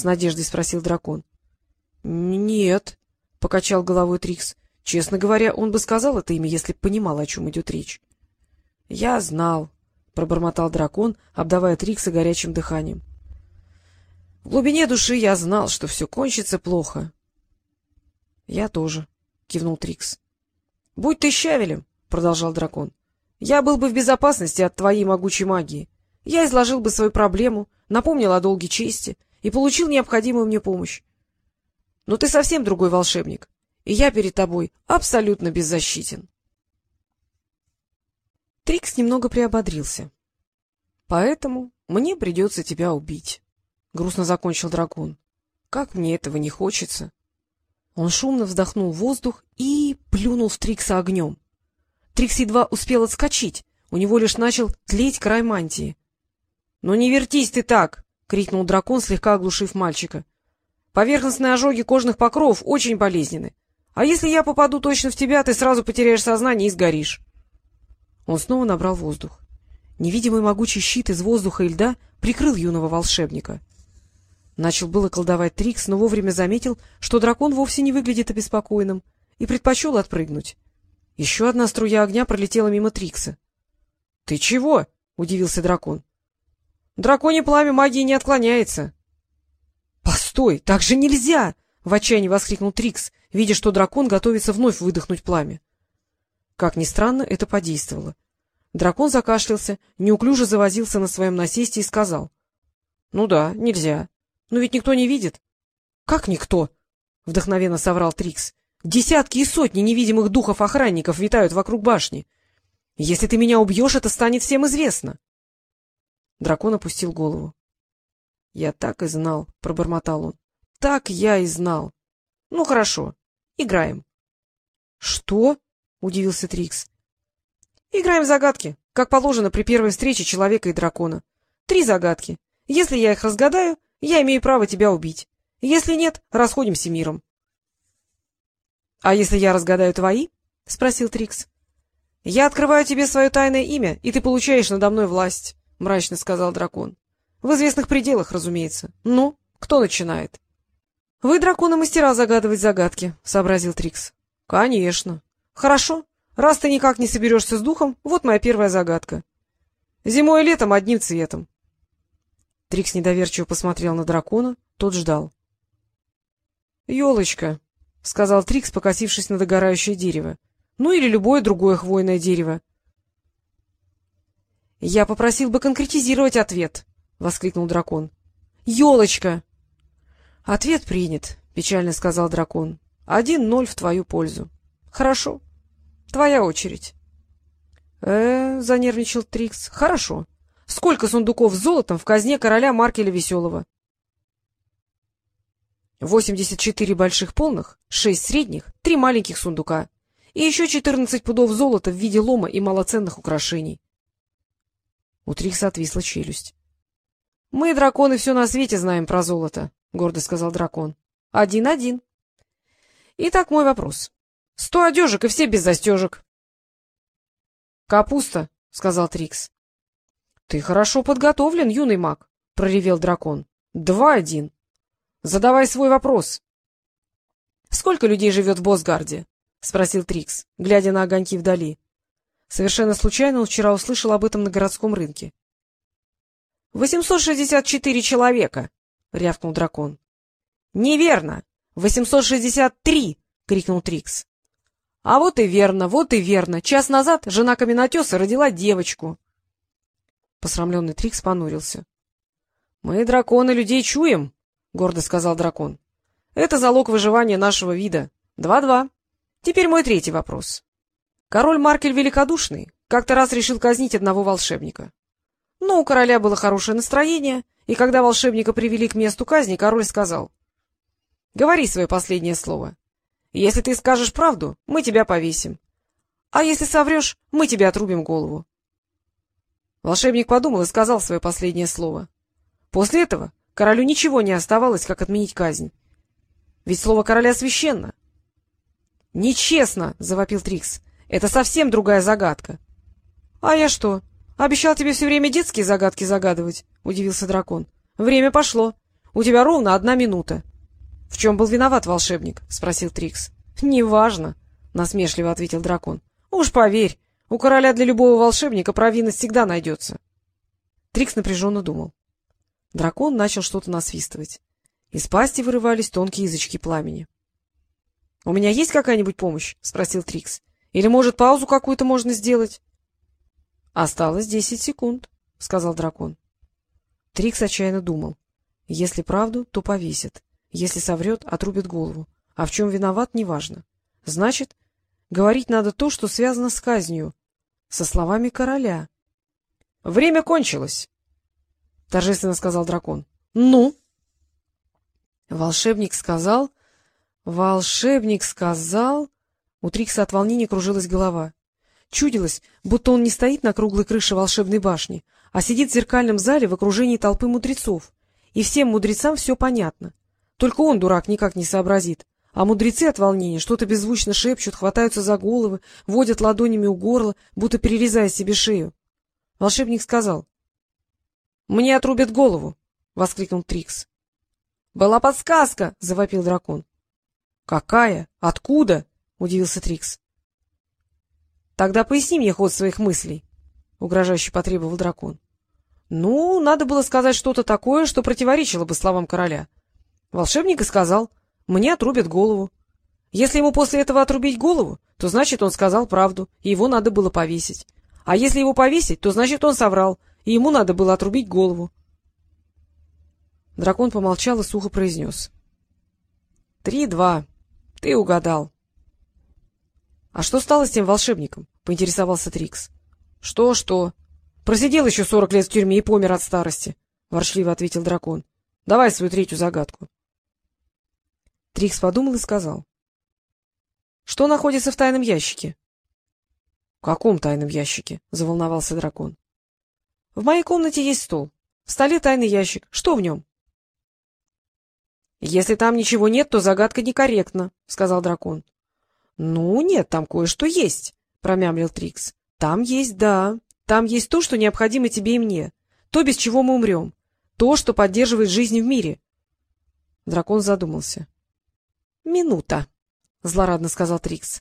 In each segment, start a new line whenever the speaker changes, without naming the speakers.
с надеждой спросил дракон. — Нет, — покачал головой Трикс. — Честно говоря, он бы сказал это имя, если б понимал, о чем идет речь. — Я знал, — пробормотал дракон, обдавая Трикса горячим дыханием. — В глубине души я знал, что все кончится плохо. — Я тоже, — кивнул Трикс. — Будь ты щавелем, — продолжал дракон, — я был бы в безопасности от твоей могучей магии. Я изложил бы свою проблему, напомнил о долге чести и получил необходимую мне помощь. Но ты совсем другой волшебник, и я перед тобой абсолютно беззащитен. Трикс немного приободрился. — Поэтому мне придется тебя убить, — грустно закончил дракон. — Как мне этого не хочется. Он шумно вздохнул воздух и плюнул в Трикса огнем. Трикс едва успел отскочить, у него лишь начал тлеть край мантии. — Ну не вертись ты так! — крикнул дракон, слегка оглушив мальчика. — Поверхностные ожоги кожных покровов очень болезненны. А если я попаду точно в тебя, ты сразу потеряешь сознание и сгоришь. Он снова набрал воздух. Невидимый могучий щит из воздуха и льда прикрыл юного волшебника. Начал было колдовать Трикс, но вовремя заметил, что дракон вовсе не выглядит обеспокоенным, и предпочел отпрыгнуть. Еще одна струя огня пролетела мимо Трикса. — Ты чего? — удивился дракон. Драконе пламя магии не отклоняется. — Постой, так же нельзя! — в отчаянии воскликнул Трикс, видя, что дракон готовится вновь выдохнуть пламя. Как ни странно, это подействовало. Дракон закашлялся, неуклюже завозился на своем насесте и сказал. — Ну да, нельзя. Но ведь никто не видит. — Как никто? — вдохновенно соврал Трикс. — Десятки и сотни невидимых духов-охранников витают вокруг башни. Если ты меня убьешь, это станет всем известно. — Дракон опустил голову. — Я так и знал, — пробормотал он. — Так я и знал. — Ну, хорошо, играем. — Что? — удивился Трикс. — Играем в загадки, как положено при первой встрече человека и дракона. Три загадки. Если я их разгадаю, я имею право тебя убить. Если нет, расходимся миром. — А если я разгадаю твои? — спросил Трикс. — Я открываю тебе свое тайное имя, и ты получаешь надо мной власть. — мрачно сказал дракон. — В известных пределах, разумеется. Ну, кто начинает? — Вы, драконы, мастера загадывать загадки, — сообразил Трикс. — Конечно. — Хорошо. Раз ты никак не соберешься с духом, вот моя первая загадка. Зимой и летом одним цветом. Трикс недоверчиво посмотрел на дракона, тот ждал. — Елочка, — сказал Трикс, покосившись на догорающее дерево. — Ну или любое другое хвойное дерево. — Я попросил бы конкретизировать ответ, — воскликнул дракон. — Елочка! — Ответ принят, — печально сказал дракон. — Один ноль в твою пользу. — Хорошо. Твоя очередь. Э, — занервничал Трикс. — Хорошо. Сколько сундуков с золотом в казне короля Маркеля Веселого? — Восемьдесят четыре больших полных, шесть средних, три маленьких сундука и еще четырнадцать пудов золота в виде лома и малоценных украшений. У Трикса отвисла челюсть. — Мы, драконы, все на свете знаем про золото, — гордо сказал дракон. — Один-один. Итак, мой вопрос. Сто одежек и все без застежек. — Капуста, — сказал Трикс. — Ты хорошо подготовлен, юный маг, — проревел дракон. — Два-один. Задавай свой вопрос. — Сколько людей живет в Босгарде? — спросил Трикс, глядя на огоньки вдали. Совершенно случайно он вчера услышал об этом на городском рынке. — Восемьсот шестьдесят четыре человека! — рявкнул дракон. — Неверно! Восемьсот шестьдесят три! — крикнул Трикс. — А вот и верно, вот и верно. Час назад жена каменотеса родила девочку. Посрамленный Трикс понурился. — Мы, драконы, людей чуем, — гордо сказал дракон. — Это залог выживания нашего вида. Два-два. Теперь мой третий вопрос. Король Маркель Великодушный как-то раз решил казнить одного волшебника. Но у короля было хорошее настроение, и когда волшебника привели к месту казни, король сказал, — Говори свое последнее слово. Если ты скажешь правду, мы тебя повесим. А если соврешь, мы тебе отрубим голову. Волшебник подумал и сказал свое последнее слово. После этого королю ничего не оставалось, как отменить казнь. Ведь слово короля священно. — Нечестно! — завопил Трикс. Это совсем другая загадка. — А я что, обещал тебе все время детские загадки загадывать? — удивился дракон. — Время пошло. У тебя ровно одна минута. — В чем был виноват волшебник? — спросил Трикс. — Неважно, — насмешливо ответил дракон. — Уж поверь, у короля для любого волшебника провинность всегда найдется. Трикс напряженно думал. Дракон начал что-то насвистывать. Из пасти вырывались тонкие язычки пламени. — У меня есть какая-нибудь помощь? — спросил Трикс. — Или, может, паузу какую-то можно сделать? — Осталось десять секунд, — сказал дракон. Трикс отчаянно думал. Если правду, то повесят. Если соврет, отрубит голову. А в чем виноват, неважно. Значит, говорить надо то, что связано с казнью, со словами короля. — Время кончилось, — торжественно сказал дракон. — Ну? Волшебник сказал... Волшебник сказал... У Трикса от волнения кружилась голова. Чудилось, будто он не стоит на круглой крыше волшебной башни, а сидит в зеркальном зале в окружении толпы мудрецов. И всем мудрецам все понятно. Только он, дурак, никак не сообразит. А мудрецы от волнения что-то беззвучно шепчут, хватаются за головы, водят ладонями у горла, будто перерезая себе шею. Волшебник сказал. — Мне отрубят голову! — воскликнул Трикс. — Была подсказка! — завопил дракон. — Какая? Откуда? — удивился Трикс. — Тогда поясни мне ход своих мыслей, — угрожающе потребовал дракон. — Ну, надо было сказать что-то такое, что противоречило бы словам короля. Волшебник и сказал, мне отрубят голову. Если ему после этого отрубить голову, то значит, он сказал правду, и его надо было повесить. А если его повесить, то значит, он соврал, и ему надо было отрубить голову. Дракон помолчал и сухо произнес. — Три-два. Ты угадал. — А что стало с тем волшебником? — поинтересовался Трикс. Что, — Что-что? Просидел еще сорок лет в тюрьме и помер от старости, — ворчливо ответил дракон. — Давай свою третью загадку. Трикс подумал и сказал. — Что находится в тайном ящике? — В каком тайном ящике? — заволновался дракон. — В моей комнате есть стол. В столе тайный ящик. Что в нем? — Если там ничего нет, то загадка некорректна, — сказал дракон. — Ну, нет, там кое-что есть, — промямлил Трикс. — Там есть, да. Там есть то, что необходимо тебе и мне. То, без чего мы умрем. То, что поддерживает жизнь в мире. Дракон задумался. — Минута, — злорадно сказал Трикс.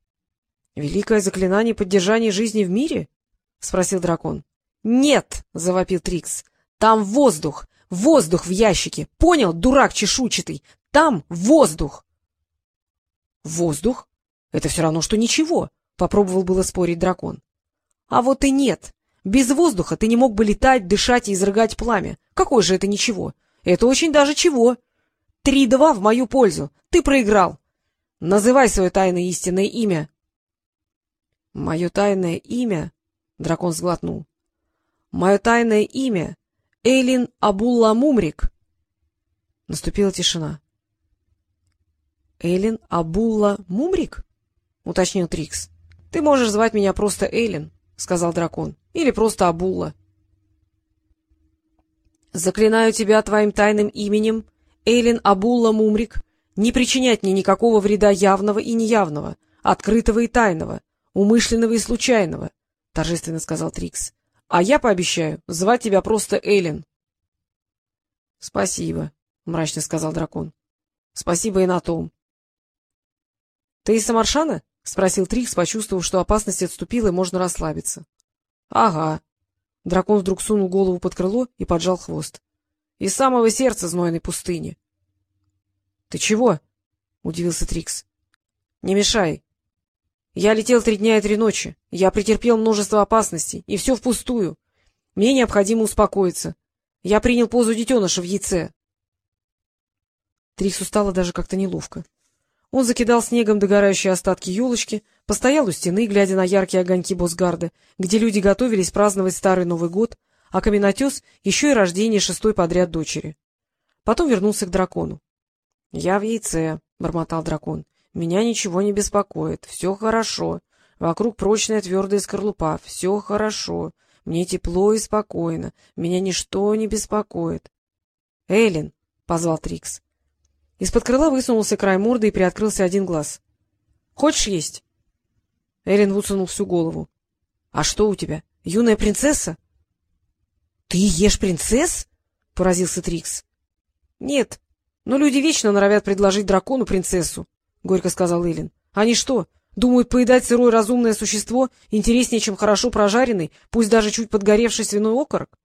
— Великое заклинание поддержания жизни в мире? — спросил дракон. — Нет, — завопил Трикс. — Там воздух! Воздух в ящике! Понял, дурак чешуйчатый? Там воздух! — Воздух? Это все равно, что ничего, — попробовал было спорить дракон. — А вот и нет. Без воздуха ты не мог бы летать, дышать и изрыгать пламя. Какое же это ничего? Это очень даже чего. Три-два в мою пользу. Ты проиграл. Называй свое тайное истинное имя. — Мое тайное имя? — дракон сглотнул. — Мое тайное имя — Эйлин Абулла Мумрик. Наступила тишина. — Эйлин Абулла Мумрик? — уточнил Трикс. — Ты можешь звать меня просто Эйлин, — сказал дракон. — Или просто Абулла. — Заклинаю тебя твоим тайным именем — Эйлин Абулла Мумрик не причинять мне никакого вреда явного и неявного, открытого и тайного, умышленного и случайного, — торжественно сказал Трикс. — А я пообещаю звать тебя просто Эйлин. — Спасибо, — мрачно сказал дракон. — Спасибо и на том. — Ты из Самаршана? — спросил Трикс, почувствовав, что опасность отступила и можно расслабиться. — Ага. Дракон вдруг сунул голову под крыло и поджал хвост. Из самого сердца знойной пустыни. — Ты чего? — удивился Трикс. — Не мешай. Я летел три дня и три ночи. Я претерпел множество опасностей, и все впустую. Мне необходимо успокоиться. Я принял позу детеныша в яйце. Триксу стало даже как-то неловко. Он закидал снегом догорающие остатки елочки, постоял у стены, глядя на яркие огоньки Босгарда, где люди готовились праздновать Старый Новый год, а каменотес еще и рождение шестой подряд дочери. Потом вернулся к дракону. — Я в яйце, — бормотал дракон. — Меня ничего не беспокоит. Все хорошо. Вокруг прочная твердая скорлупа. Все хорошо. Мне тепло и спокойно. Меня ничто не беспокоит. — Эллен, — позвал Трикс. Из-под крыла высунулся край морды и приоткрылся один глаз. — Хочешь есть? Эллен высунул всю голову. — А что у тебя? Юная принцесса? — Ты ешь принцесс? — поразился Трикс. — Нет, но люди вечно норовят предложить дракону принцессу, — горько сказал Илин. — Они что, думают, поедать сырое разумное существо интереснее, чем хорошо прожаренный, пусть даже чуть подгоревший свиной окорок?